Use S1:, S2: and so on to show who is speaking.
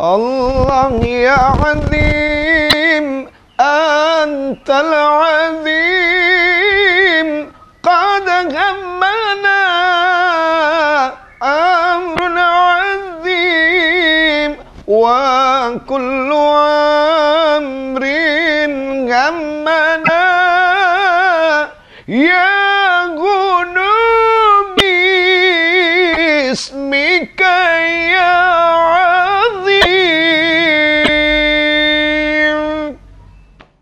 S1: الله يا عظيم أنت العظيم. قد همنا أمر عظيم وكل أمر همنا. يا قلوب باسمك يا